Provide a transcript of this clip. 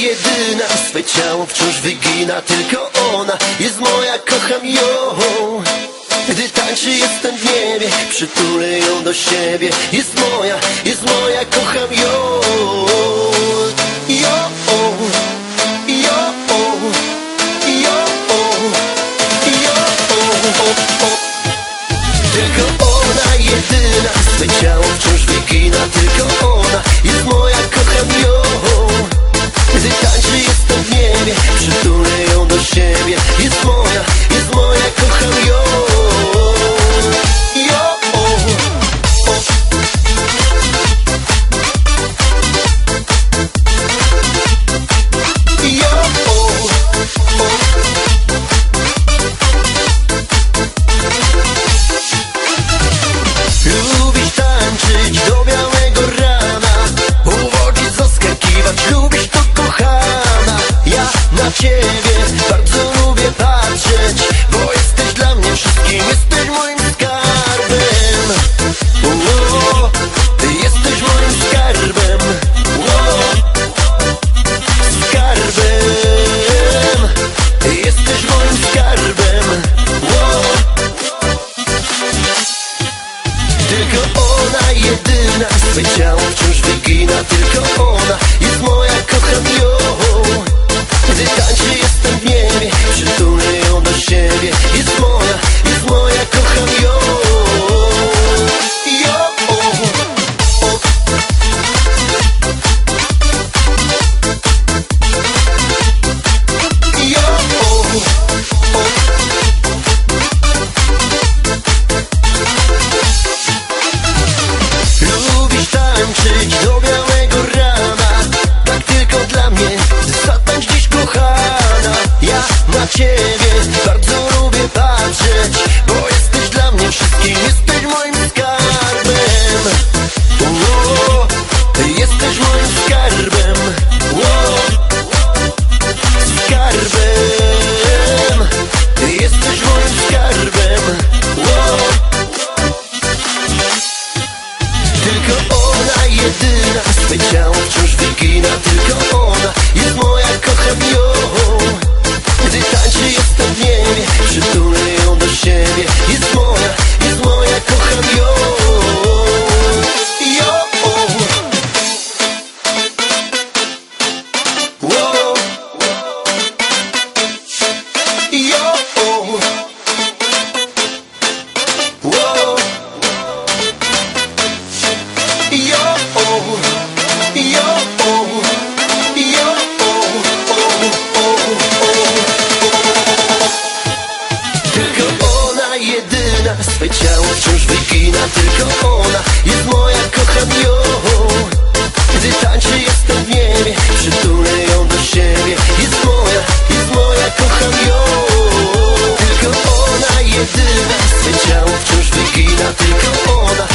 jedyna. Swe ciało wciąż wygina Tylko ona jest moja, kocham ją. Gdy tańczy jestem w niebie Przytulę ją do siebie. Jest moja, jest moja, kocham ją. O. Tylko ona jedyna. Swe ciało wciąż wygina Tylko ona jest moja, kocham wygina Tylko ona jest moja, kocham ją. Gdy tańczy jestem w niebie ciebie. Bardzo lubię patrzeć Bo jesteś dla mnie wszystkim. Jesteś moim skarbem. Ło, Ty jesteś moim skarbem. Ło, Skarbem. Ty jesteś moim skarbem. Ło, tylko ona jedyna. Swe ciało wciąż wygina. Tylko ona jest moja, kocham ciało wciąż wygina Tylko ona jest moja, kocham ją. Gdy tańczy jestem w niebie Przytulę ją do siebie. Jest moja, jest moja, kocham ją. Tylko ona jedyna. Swe ciało wciąż wygina Tylko ona